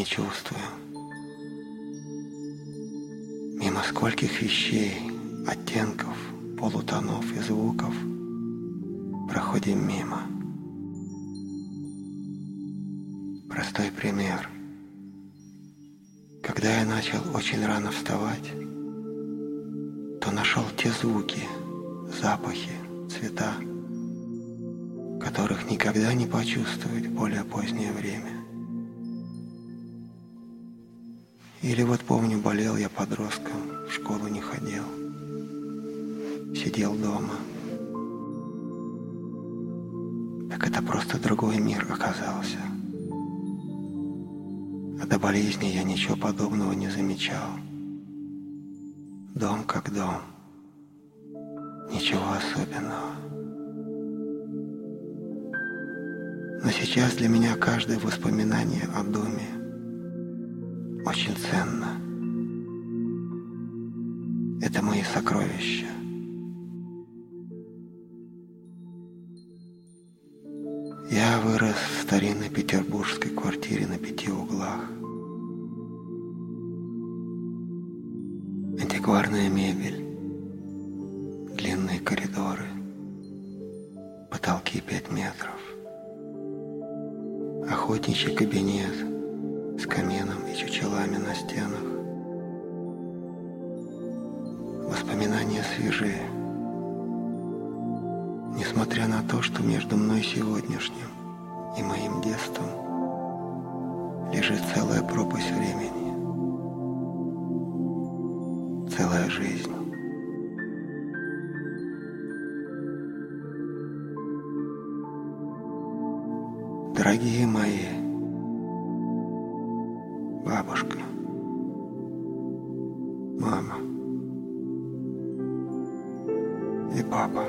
не чувствуем. Мимо скольких вещей, оттенков, полутонов и звуков проходим мимо. Простой пример. Когда я начал очень рано вставать, то нашел те звуки, запахи, цвета, которых никогда не почувствовать в более позднее время. Или вот помню, болел я подростком, в школу не ходил, сидел дома. Так это просто другой мир оказался. А до болезни я ничего подобного не замечал. Дом как дом. Ничего особенного. Но сейчас для меня каждое воспоминание о доме очень ценно. Это мои сокровища. Я вырос в старинной петербургской квартире на пяти углах. Антикварная мебель, длинные коридоры, потолки пять метров охотничий кабинет с каменом и чучелами на стенах. Воспоминания свежие. Несмотря на то, что между мной сегодняшним и моим детством лежит целая пропасть времени, целая жизнь. Дорогие мои, бабушка, мама и папа.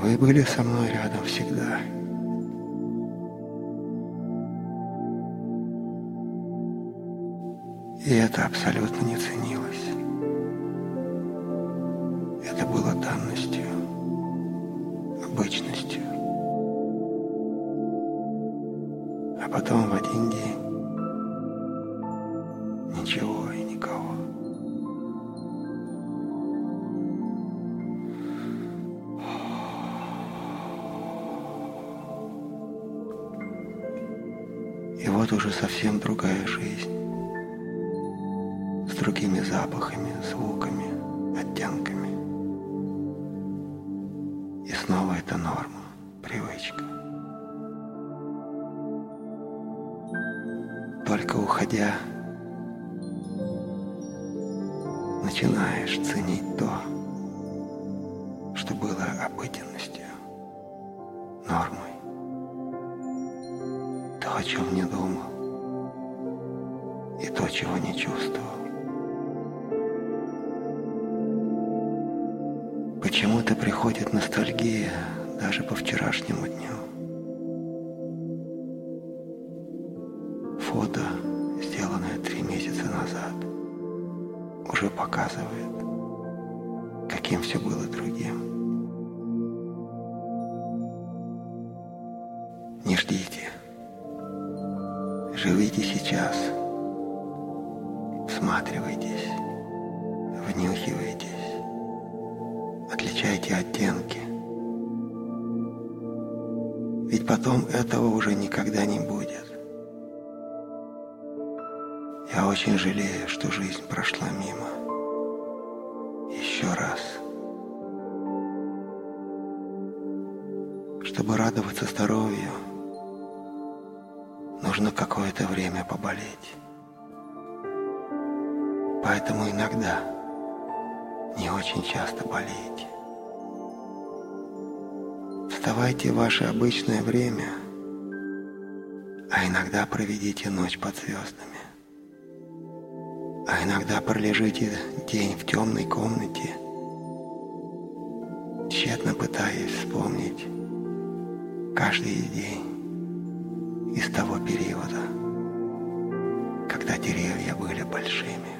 Вы были со мной рядом всегда. И это абсолютно не ценилось. То, о чем не думал, и то, чего не чувствовал. Почему-то приходит ностальгия даже по вчерашнему дню. Фото, сделанное три месяца назад, уже показывает, каким все было Живите сейчас. Всматривайтесь. Внюхивайтесь. Отличайте оттенки. Ведь потом этого уже никогда не будет. Я очень жалею, что жизнь прошла мимо. Еще раз. Чтобы радоваться здоровью, нужно какое-то время поболеть. Поэтому иногда, не очень часто болейте. Вставайте в ваше обычное время, а иногда проведите ночь под звездами. А иногда пролежите день в темной комнате, тщетно пытаясь вспомнить каждый день из того периода, когда деревья были большими.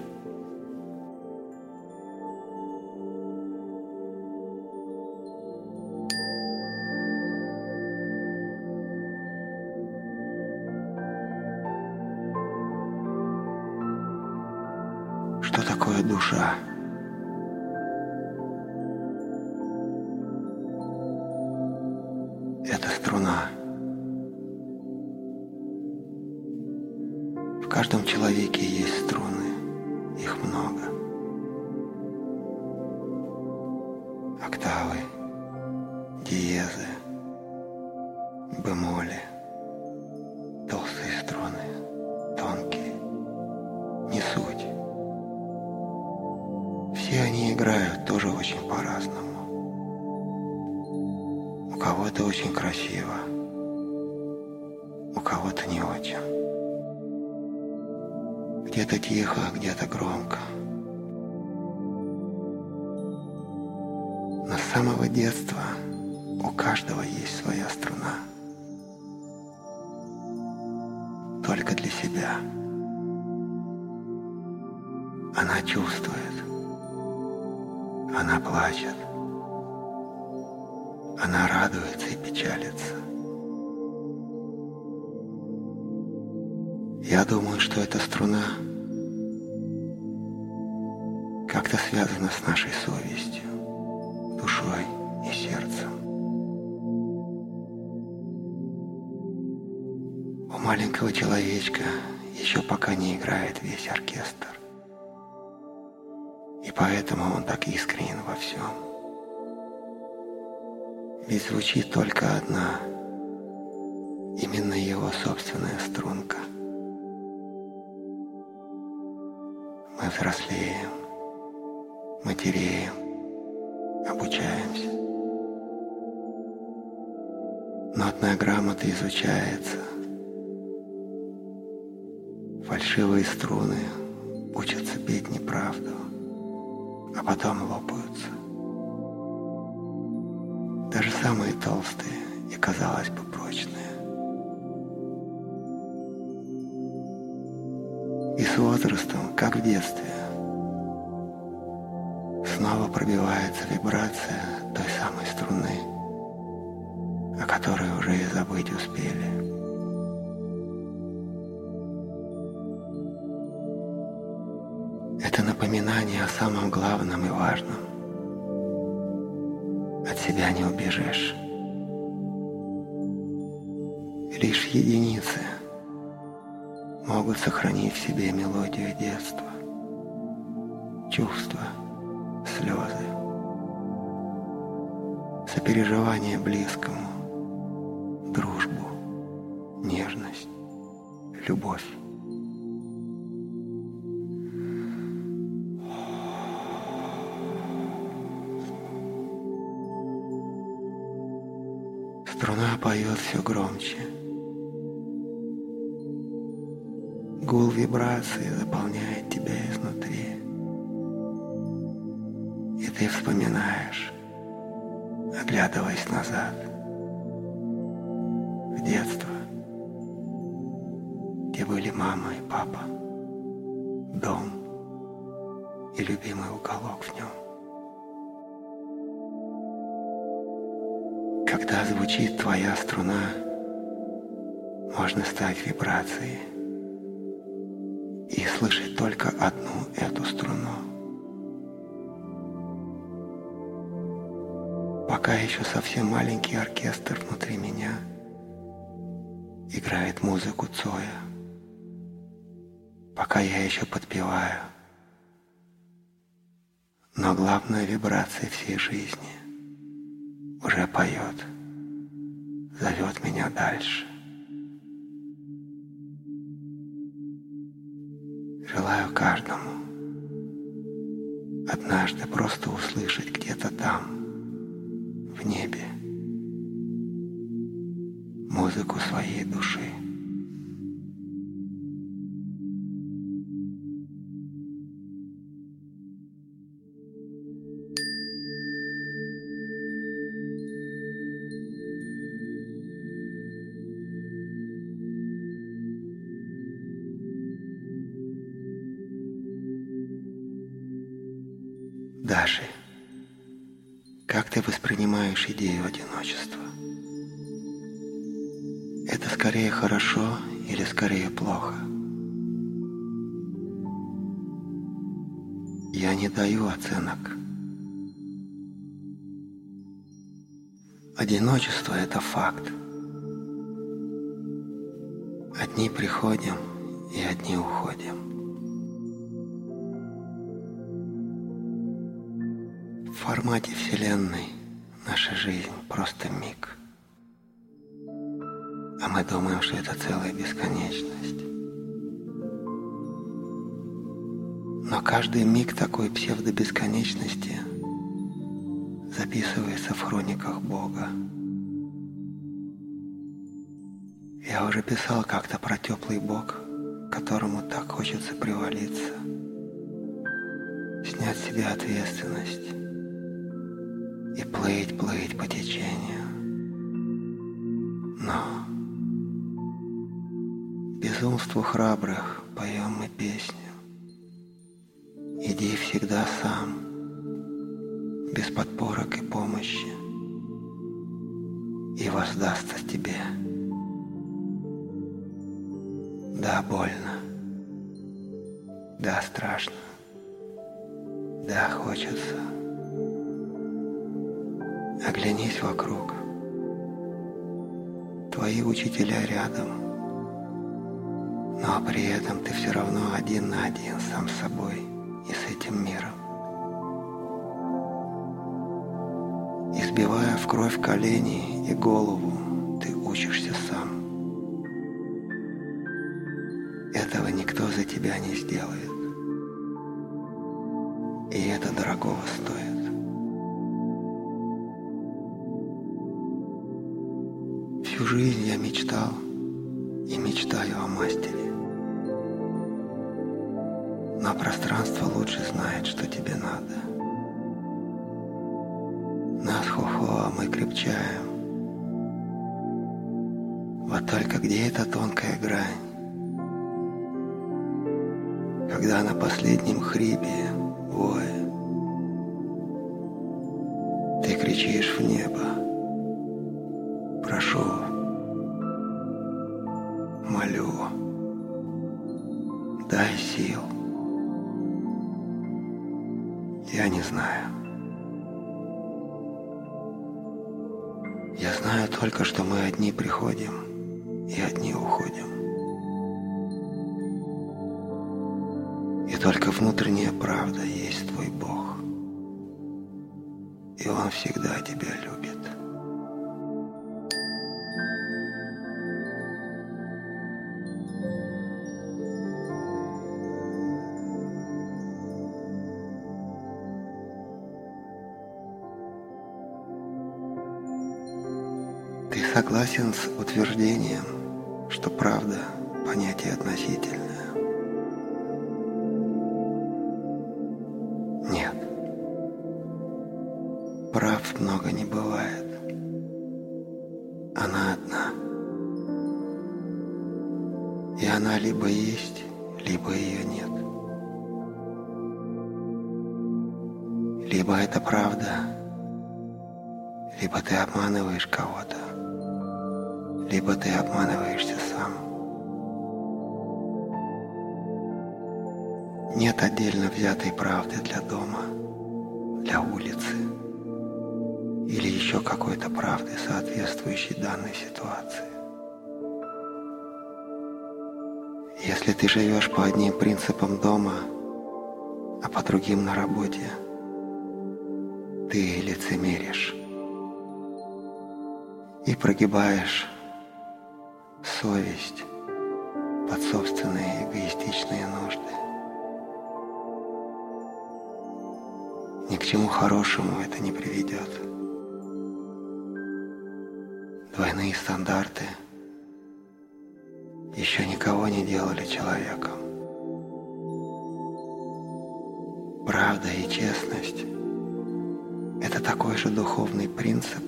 Только для себя. Она чувствует. Она плачет. Она радуется и печалится. Я думаю, что эта струна как-то связана с нашей совестью, душой и сердцем. Маленького человечка еще пока не играет весь оркестр. И поэтому он так искренен во всем. Ведь звучит только одна, именно его собственная струнка. Мы взрослеем, матереем, обучаемся. Нотная грамота изучается. Фальшивые струны учатся петь неправду а потом лопаются. Даже самые толстые и, казалось бы, прочные. И с возрастом, как в детстве, снова пробивается вибрация той самой струны, о которой уже и забыть успели. Напоминание о самом главном и важном. От себя не убежишь. Лишь единицы могут сохранить в себе мелодию детства, чувства, слезы, сопереживание близкому, дружбу, нежность, любовь. Громче. Гул вибрации заполняет тебя изнутри. И ты вспоминаешь, оглядываясь назад, в детство, где были мама и папа, дом и любимый уголок в нем. Когда звучит твоя струна, можно стать вибрацией и слышать только одну эту струну. Пока еще совсем маленький оркестр внутри меня играет музыку Цоя. Пока я еще подпеваю. Но главная вибрация всей жизни уже поет, зовет меня дальше. желаю каждому однажды просто услышать где-то там, в небе, музыку своей души. Воспринимаешь идею одиночества? Это скорее хорошо или скорее плохо? Я не даю оценок. Одиночество – это факт. Одни приходим и одни уходим. В формате Вселенной наша жизнь просто миг. А мы думаем, что это целая бесконечность. Но каждый миг такой псевдобесконечности записывается в хрониках Бога. Я уже писал как-то про теплый Бог, которому так хочется привалиться, снять с себя ответственность и плыть, плыть по течению. Но безумству храбрых поем мы песню. Иди всегда сам, без подпорок и помощи, и воздастся тебе. Да, больно. Да, страшно. Да, хочется. Оглянись вокруг. Твои учителя рядом. Но при этом ты все равно один на один сам с собой и с этим миром. Избивая в кровь колени и голову, ты учишься сам. Этого никто за тебя не сделает. Приходим и одни уходим. И только внутренняя правда есть твой Бог. И Он всегда тебя любит. Согласен с утверждением, что правда – понятие относительное? Живешь по одним принципам дома, а по другим на работе, ты лицемеришь и прогибаешь совесть под собственные эгоистичные нужды. Ни к чему хорошему это не приведет. Двойные стандарты еще никого не делали человеком. Правда и честность – это такой же духовный принцип,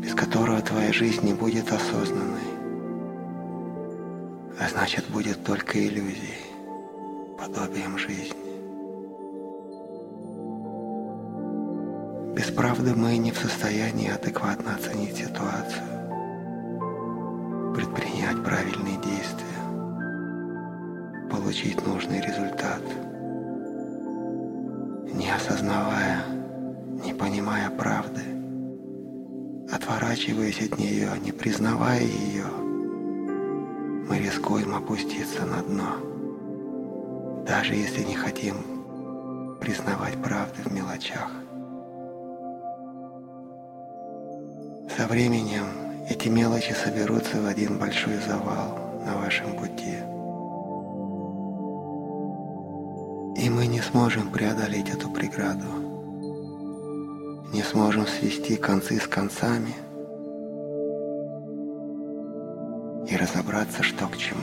без которого твоя жизнь не будет осознанной, а значит будет только иллюзией, подобием жизни. Без правды мы не в состоянии адекватно оценить ситуацию, предпринять правильные действия, получить нужный результат. Не осознавая, не понимая правды, отворачиваясь от нее, не признавая ее, мы рискуем опуститься на дно, даже если не хотим признавать правды в мелочах. Со временем эти мелочи соберутся в один большой завал на вашем пути. И мы не сможем преодолеть эту преграду. Не сможем свести концы с концами и разобраться, что к чему.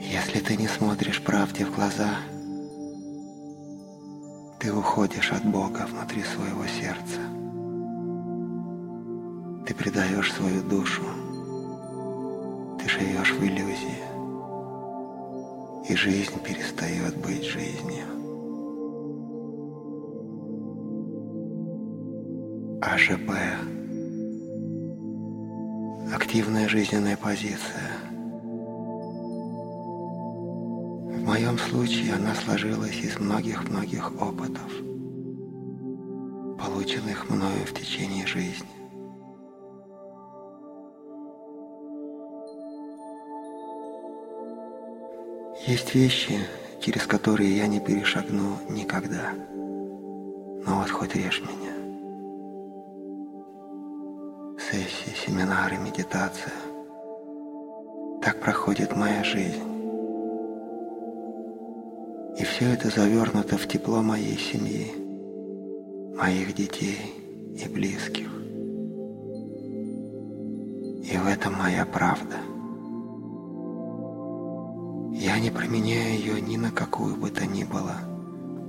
Если ты не смотришь правде в глаза – ты уходишь от Бога внутри своего сердца. Ты предаешь свою душу. Ты живешь в иллюзии. И жизнь перестает быть жизнью. АЖП. Активная жизненная позиция – В моем случае она сложилась из многих-многих опытов, полученных мною в течение жизни. Есть вещи, через которые я не перешагну никогда. Но вот хоть режь меня. Сессии, семинары, медитация. Так проходит моя жизнь. Все это завернуто в тепло моей семьи, моих детей и близких. И в этом моя правда. Я не променяю ее ни на какую бы то ни было,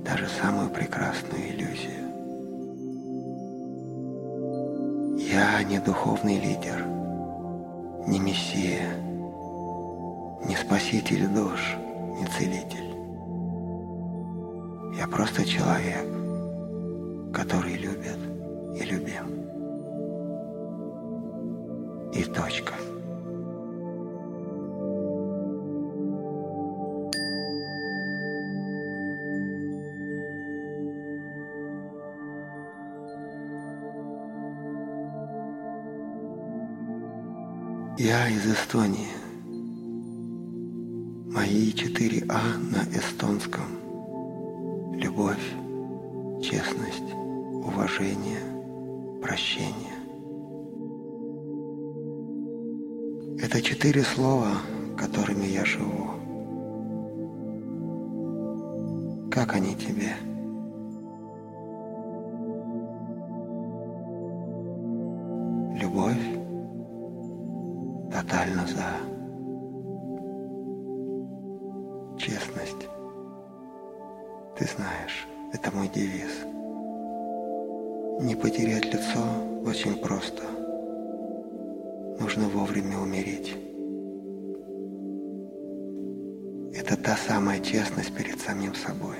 даже самую прекрасную иллюзию. Я не духовный лидер, не мессия, не спаситель душ, не целитель. Просто человек, который любит и любим. И точка. Я из Эстонии. Мои 4А на эстонском – любовь, честность, уважение, прощение. Это четыре слова, которыми я живу. Как они тебе? Любовь тотально за. Знаешь, это мой девиз. Не потерять лицо очень просто. Нужно вовремя умереть. Это та самая честность перед самим собой.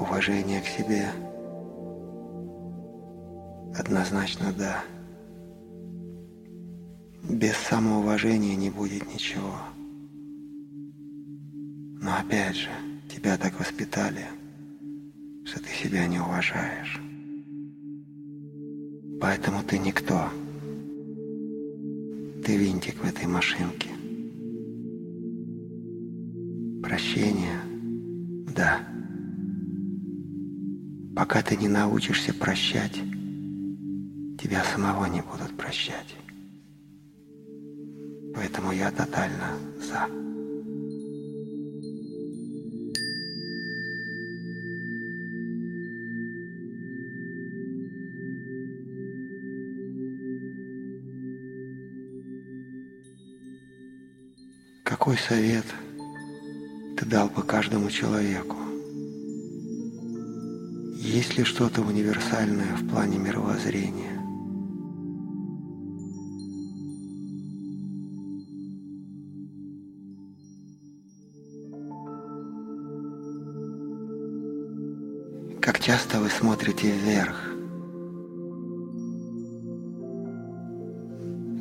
Уважение к себе однозначно да. Без самоуважения не будет ничего. Но опять же, тебя так воспитали, что ты себя не уважаешь. Поэтому ты никто. Ты винтик в этой машинке. Прощение? Да. Пока ты не научишься прощать, тебя самого не будут прощать. Поэтому я тотально за. Какой совет ты дал бы каждому человеку? Есть ли что-то универсальное в плане мировоззрения? Как часто вы смотрите вверх?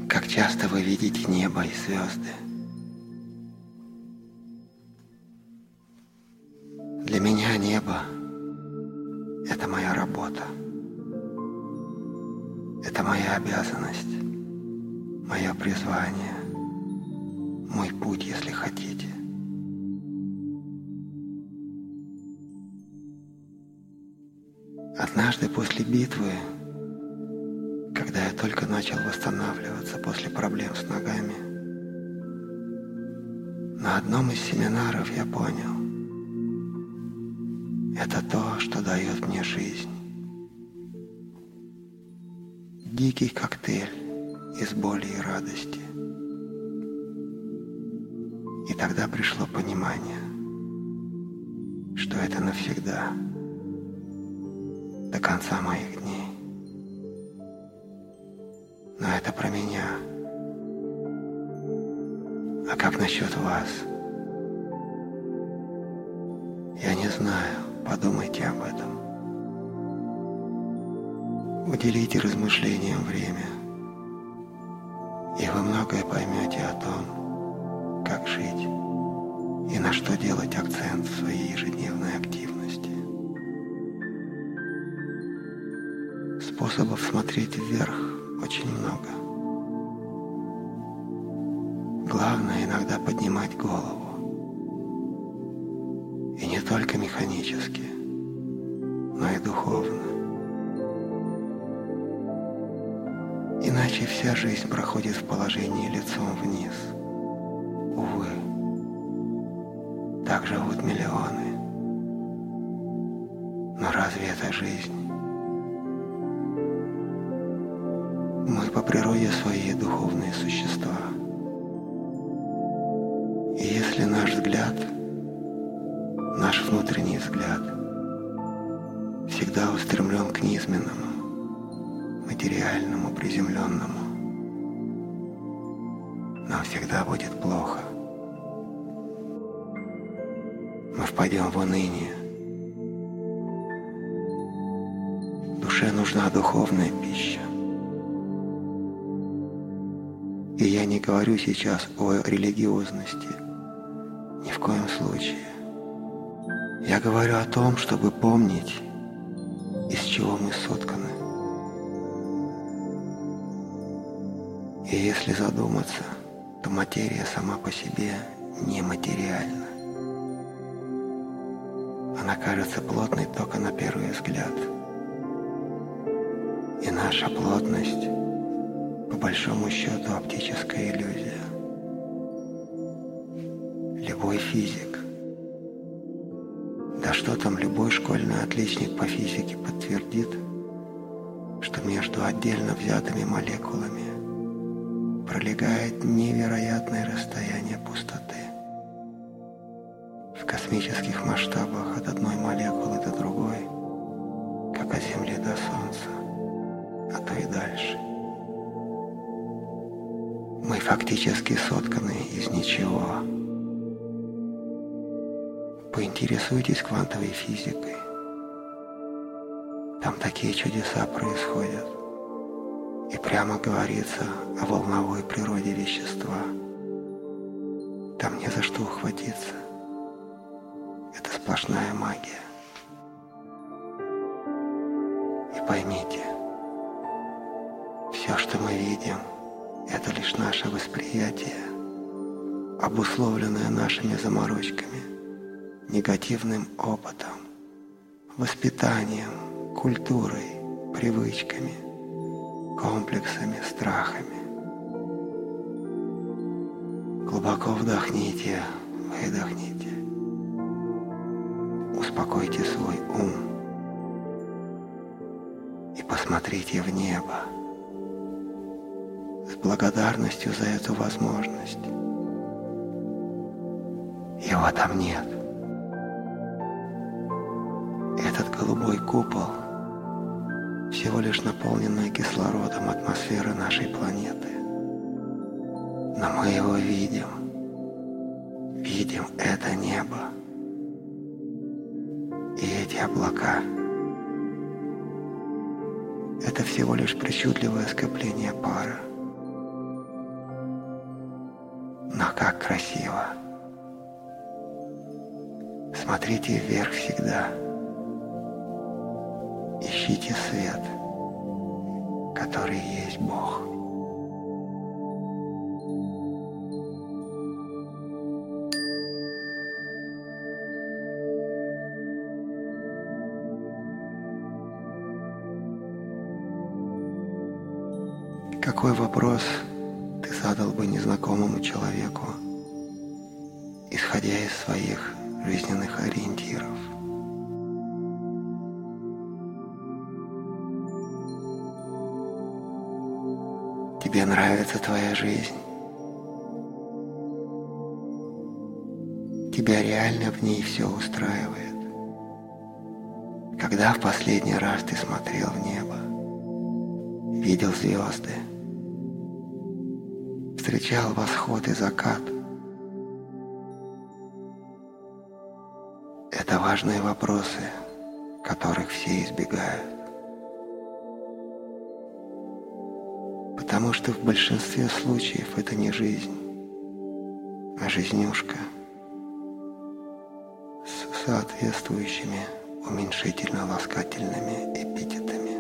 Как часто вы видите небо и звезды? Дикий коктейль из боли и радости. И тогда пришло понимание, что это навсегда, до конца моих дней. Но это про меня. А как насчет вас? Я не знаю. Подумайте об этом. Уделите размышлениям время, и вы многое поймете о том, как жить и на что делать акцент в своей ежедневной активности. Способов смотреть вверх очень много. Главное иногда поднимать голову только механически, но и духовно. Иначе вся жизнь проходит в положении лицом вниз. Увы, так живут миллионы. Но разве это жизнь? Мы по природе своей духовные существа. И если наш взгляд – Наш внутренний взгляд всегда устремлен к низменному, материальному, приземленному. Нам всегда будет плохо. Мы впадем в уныние. Душе нужна духовная пища. И я не говорю сейчас о религиозности. Ни в коем случае. Я говорю о том, чтобы помнить, из чего мы сотканы. И если задуматься, то материя сама по себе нематериальна. Она кажется плотной только на первый взгляд. И наша плотность, по большому счету, оптическая иллюзия. Любой физик да что там, любой школьный отличник по физике подтвердит, что между отдельно взятыми молекулами пролегает невероятное расстояние пустоты. В космических масштабах от одной молекулы до другой, как от Земли до Солнца, а то и дальше. Мы фактически сотканы из ничего, Поинтересуйтесь квантовой физикой. Там такие чудеса происходят. И прямо говорится о волновой природе вещества. Там не за что ухватиться. Это сплошная магия. И поймите, все, что мы видим, это лишь наше восприятие, обусловленное нашими заморочками – негативным опытом, воспитанием, культурой, привычками, комплексами, страхами. Глубоко вдохните, выдохните. Успокойте свой ум и посмотрите в небо с благодарностью за эту возможность Его там нет. Этот голубой купол всего лишь наполненная кислородом атмосфера нашей планеты. Но мы его видим. Видим это небо. И эти облака. Это всего лишь причудливое скопление пара. Но как красиво. Смотрите вверх всегда. Ищите свет, который есть Бог. Когда в последний раз ты смотрел в небо? Видел звезды? встречал восход и закат. Это важные вопросы, которых все избегают. Потому что в большинстве случаев это не жизнь, а жизнюшка с соответствующими уменьшительно-ласкательными эпитетами.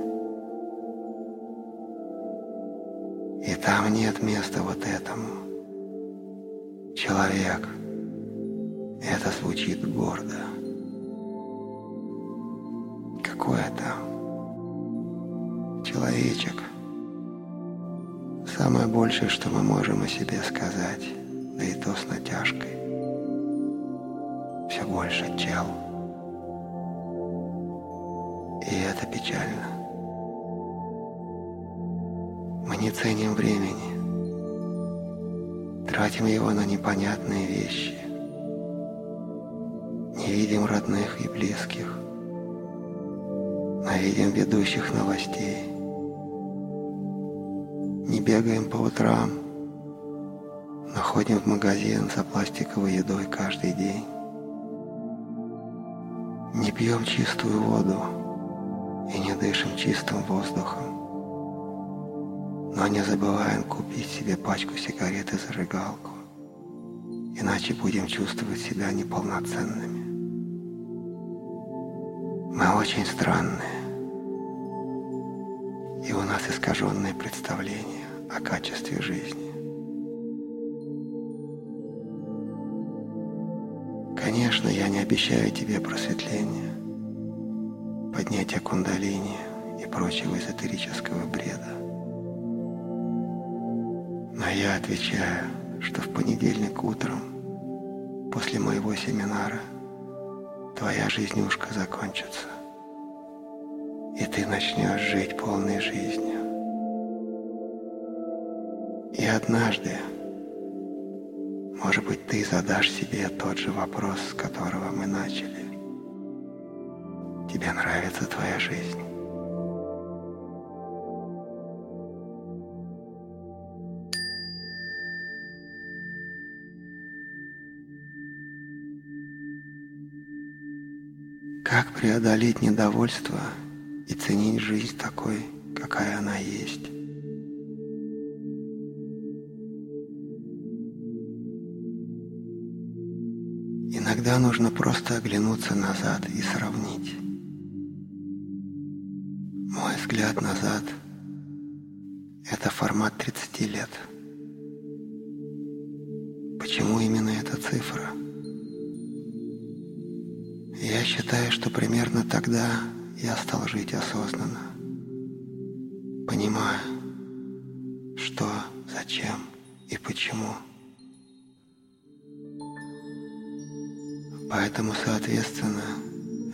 И там нет места вот этому. Человек. Это звучит гордо. Какое там? Человечек. Самое большее, что мы можем о себе сказать, да и то с натяжкой. Все больше чел. И это печально не ценим времени. Тратим его на непонятные вещи. Не видим родных и близких. Но видим ведущих новостей. Не бегаем по утрам, но ходим в магазин за пластиковой едой каждый день. Не пьем чистую воду и не дышим чистым воздухом но не забываем купить себе пачку сигарет и зажигалку, иначе будем чувствовать себя неполноценными. Мы очень странные, и у нас искаженное представление о качестве жизни. Конечно, я не обещаю тебе просветления, поднятия кундалини и прочего эзотерического бреда. Но я отвечаю, что в понедельник утром, после моего семинара, твоя жизнюшка закончится. И ты начнешь жить полной жизнью. И однажды, может быть, ты задашь себе тот же вопрос, с которого мы начали. Тебе нравится твоя жизнь? Как преодолеть недовольство и ценить жизнь такой, какая она есть? Иногда нужно просто оглянуться назад и сравнить. Взгляд назад – это формат 30 лет. Почему именно эта цифра? Я считаю, что примерно тогда я стал жить осознанно, понимая, что, зачем и почему. Поэтому, соответственно,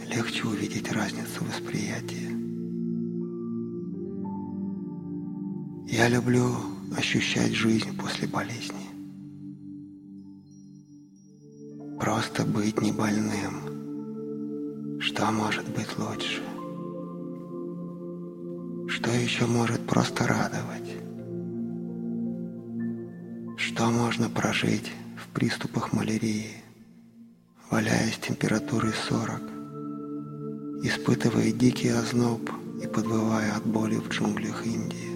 легче увидеть разницу восприятия. Я люблю ощущать жизнь после болезни. Просто быть не больным. Что может быть лучше? Что еще может просто радовать? Что можно прожить в приступах малярии, валяясь температурой 40, испытывая дикий озноб и подвывая от боли в джунглях Индии?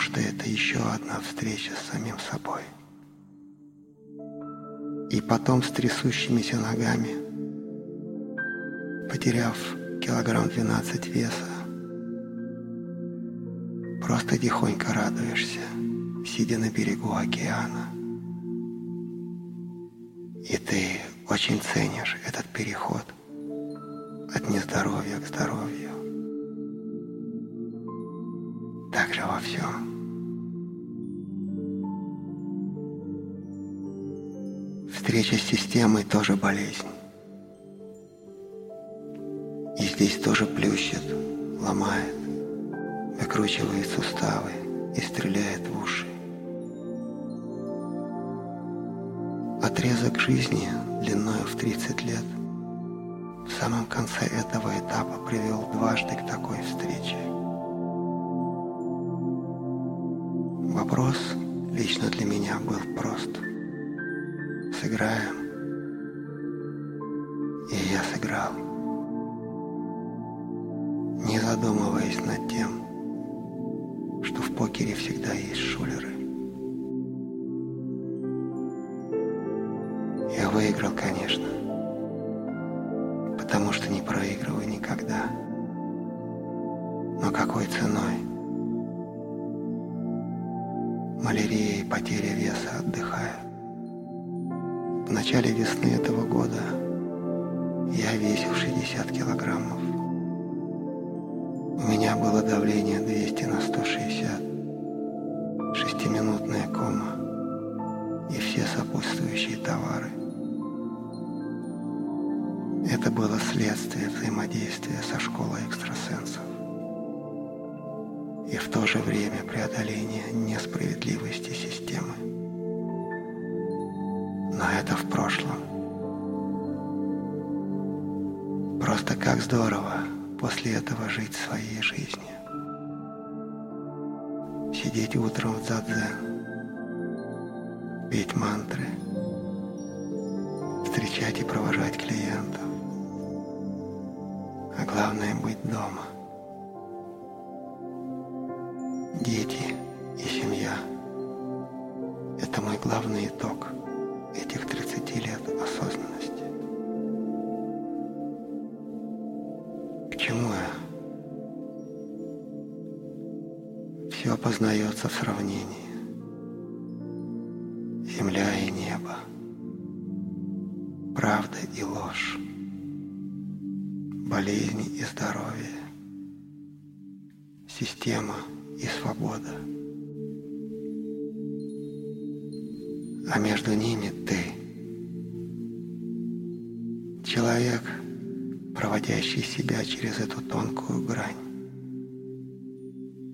Что это еще одна встреча с самим собой и потом с трясущимися ногами, потеряв килограмм 12 веса, просто тихонько радуешься, сидя на берегу океана. И ты очень ценишь этот переход от нездоровья к здоровью. Так же во всем. Встреча с системой тоже болезнь. И здесь тоже плющит, ломает, выкручивает суставы и стреляет в уши. Отрезок жизни длиною в 30 лет в самом конце этого этапа привел дважды к такой встрече. Вопрос лично для меня был прост – сыграем. И я сыграл, не задумываясь над тем, что в покере всегда есть шулеры. Я выиграл, конечно, потому что не проигрываю никогда. Но какой ценой? Малярия и потеря веса отдыхают. В начале весны этого года я весил 60 килограммов. У меня было давление 200 на 160, шестиминутная кома и все сопутствующие товары. Это было следствие взаимодействия со школой экстрасенсов и в то же время преодоление несправедливости системы прошлом. Просто как здорово после этого жить своей жизнью. Сидеть утром в дзадзен, петь мантры, встречать и провожать клиентов. А главное быть дома. Система и свобода – а между ними ты. Человек, проводящий себя через эту тонкую грань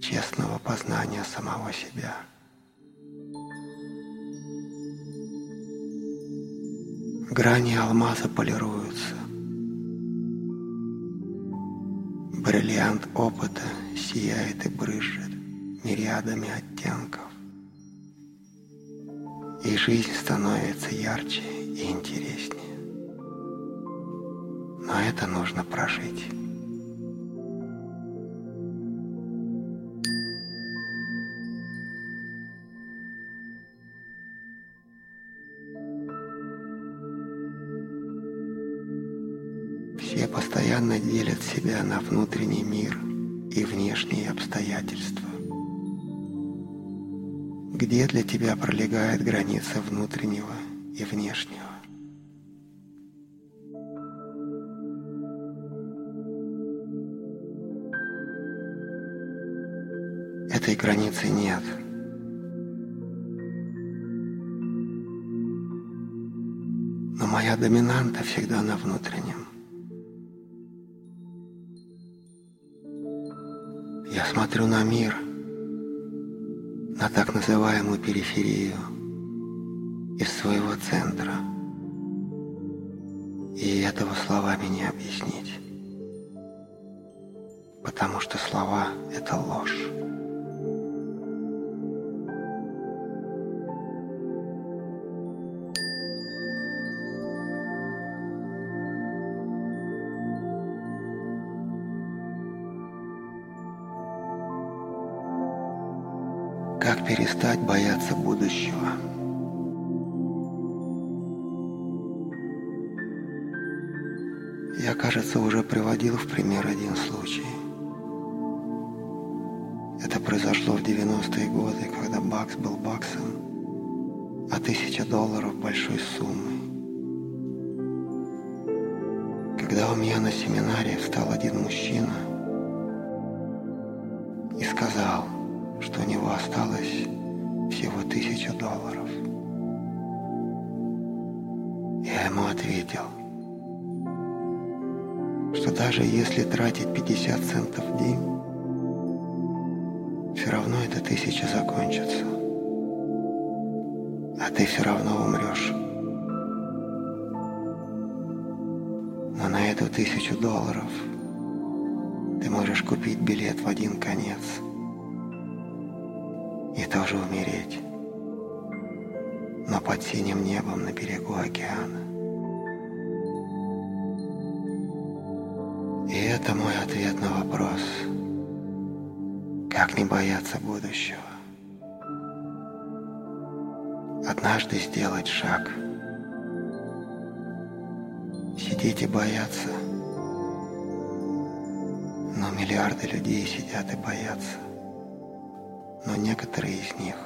честного познания самого себя. Грани алмаза полируются. Бриллиант опыта сияет и брызжет мириадами оттенков и жизнь становится ярче и интереснее. Но это нужно прожить. Все постоянно делят себя на внутренний мир и внешние обстоятельства. Где для тебя пролегает граница внутреннего и внешнего? Этой границы нет. Но моя доминанта всегда на внутреннем. Я смотрю на мир – на так называемую периферию из своего центра. И этого словами не объяснить. Потому что слова — это ложь. Будущего? Я, кажется, уже приводил в пример один случай. Это произошло в 90-е годы, когда бакс был баксом, а тысяча долларов большой суммой. Когда у меня на семинаре встал один мужчина ответил, что даже если тратить 50 центов в день, все равно эта тысяча закончится. А ты все равно умрешь. Но на эту тысячу долларов ты можешь купить билет в один конец – и тоже умереть, но под синим небом на берегу океана. Как не бояться будущего. Однажды сделать шаг. Сидеть и бояться. Но миллиарды людей сидят и боятся но некоторые из них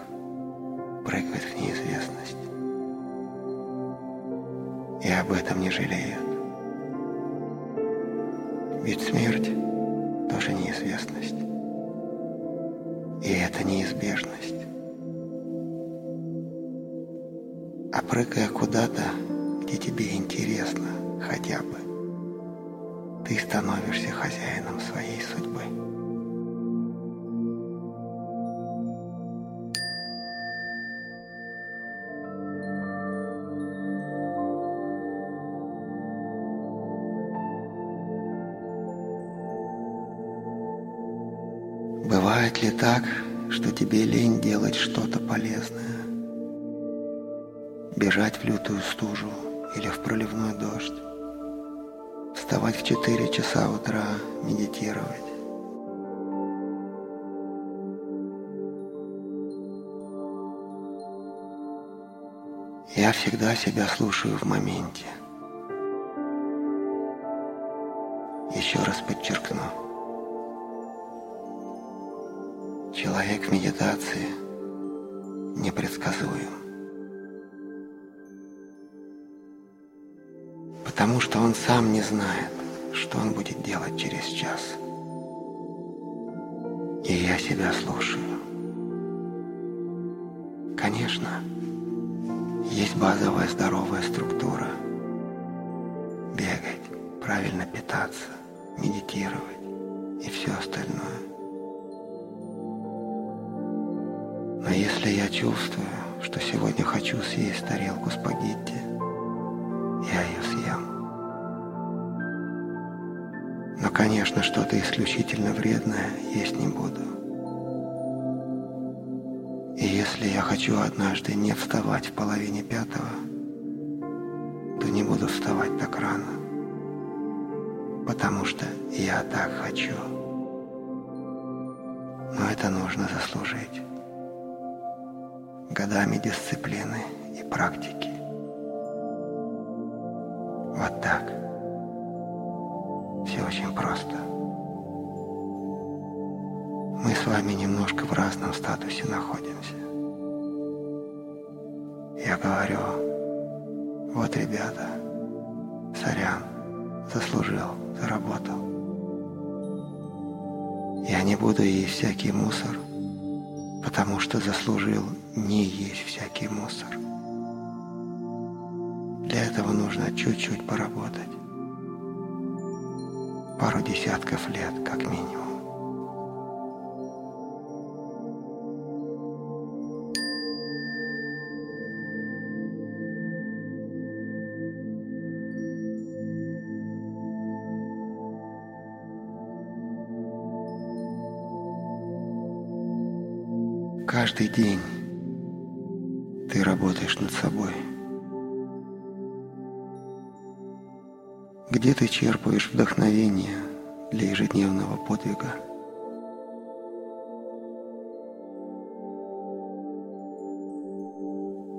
прыгают в неизвестность. И об этом не жалеют. Ведь смерть тоже неизвестность. И это неизбежность. А прыгая куда-то, где тебе интересно хотя бы, ты становишься хозяином своей судьбы. Бывает ли так, что тебе лень делать что-то полезное? Бежать в лютую стужу или в проливной дождь? Вставать в 4 часа утра, медитировать? Я всегда себя слушаю в моменте. Еще раз подчеркну – Человек в медитации непредсказуем. Потому что он сам не знает, что он будет делать через час. И я себя слушаю. Конечно, есть базовая здоровая структура. Бегать, правильно питаться, медитировать и все остальное. А если я чувствую, что сегодня хочу съесть тарелку спагетти, я ее съем. Но, конечно, что-то исключительно вредное есть не буду. И если я хочу однажды не вставать в половине пятого, то не буду вставать так рано, потому что я так хочу. Но это нужно заслужить годами дисциплины и практики. Вот так. Все очень просто. Мы с вами немножко в разном статусе находимся. Я говорю, вот, ребята, сорян, заслужил, заработал. Я не буду есть всякий мусор – потому что заслужил не есть всякий мусор. Для этого нужно чуть-чуть поработать. Пару десятков лет, как минимум. Каждый день ты работаешь над собой. Где ты черпаешь вдохновение для ежедневного подвига?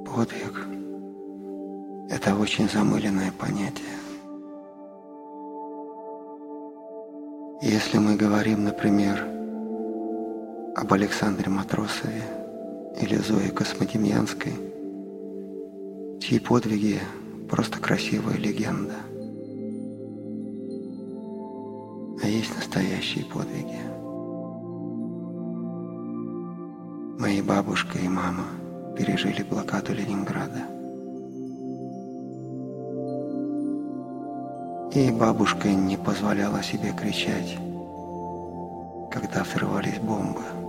Подвиг – это очень замыленное понятие. Если мы говорим, например, об Александре Матросове или Зое Космодемьянской, чьи подвиги – просто красивая легенда. А есть настоящие подвиги. Мои бабушка и мама пережили блокаду Ленинграда. И бабушка не позволяла себе кричать, когда взрывались бомбы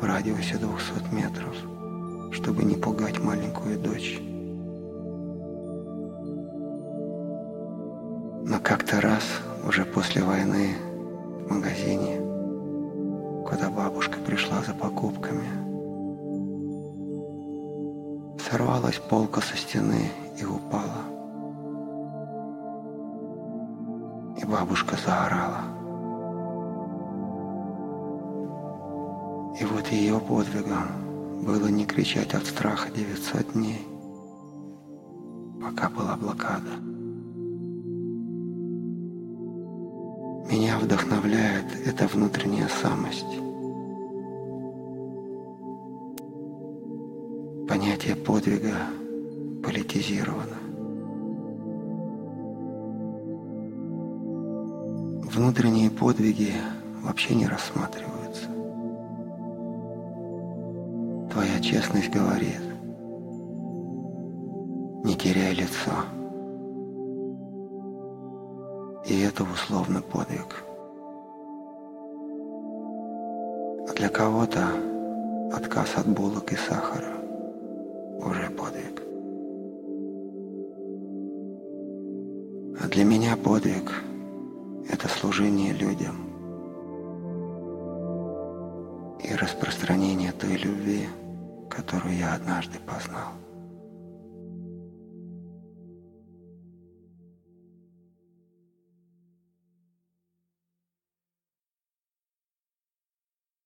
в радиусе 200 метров, чтобы не пугать маленькую дочь. Но как-то раз, уже после войны, в магазине, куда бабушка пришла за покупками, сорвалась полка со стены и упала. И бабушка заорала – И вот ее подвигом было не кричать от страха 900 дней, пока была блокада. Меня вдохновляет эта внутренняя самость. Понятие подвига политизировано. Внутренние подвиги вообще не рассматриваются. Честность говорит, не теряй лицо. И это условно подвиг. А для кого-то отказ от булок и сахара